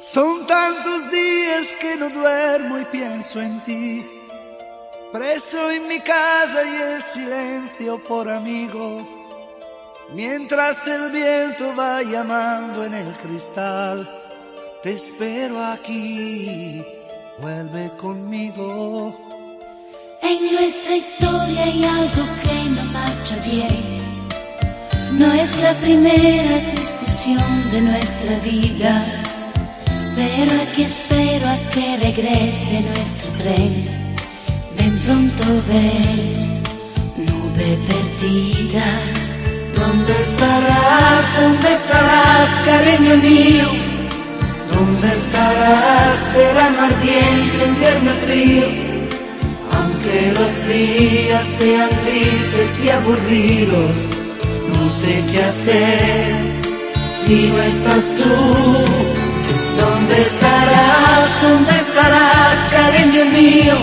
Son tantos días que no duermo y pienso en ti. Preso en mi casa y el silencio por amigo. Mientras el viento va llamando en el cristal, te espero aquí, vuelve conmigo. En nuestra historia hay algo que no marcha bien. No es la primera discusión de nuestra vida, pero aquí espero a que regrese nuestro tren. Ven pronto, ven, nube perdida. ¿Dónde estarás? ¿Dónde estarás, cariño mío? ¿Dónde estarás, verano ardiente, invierno frío? Aunque los días sean tristes y aburridos, no sé qué hacer si no estás tú. ¿Dónde estarás? ¿Dónde estarás, cariño mío?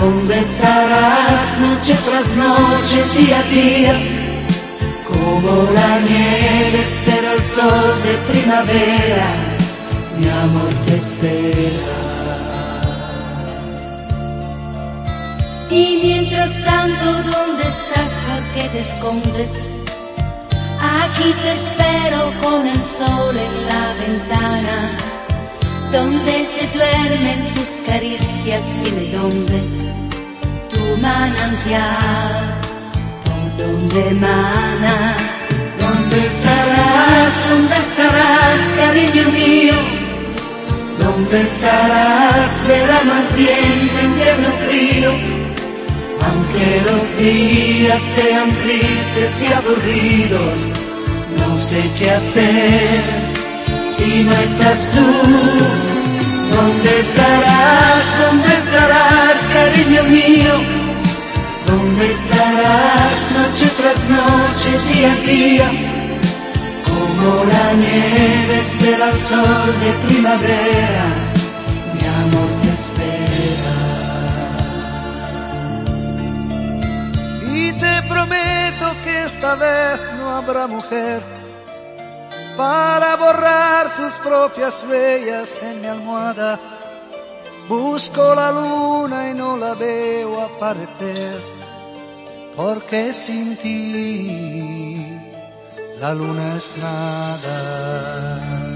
¿Dónde estarás noche tras noche, día a día? Como la nieve espera el sol de primavera, mi amor te espera. Y mientras tanto, ¿dónde estás? ¿Por qué te escondes? Aquí te espero con el sol en la ventana, donde se duermen tus caricias, dime dónde, tu manantial, por donde emana. ¿Dónde estarás? ¿Dónde estarás, cariño mío? ¿Dónde estarás, verano ardiente, invierno frío? Aunque los días sean tristes y aburridos, no sé qué hacer si no estás tú. ¿Dónde estarás? ¿Dónde estarás, cariño mío? ¿Dónde estarás noche tras noche, día a día? Como la nieve espera el sol de primavera, mi amor te espera. Prometo que esta vez no habrá mujer para borrar tus propias huellas en mi almohada. Busco la luna y no la veo aparecer, porque sin ti la luna es nada.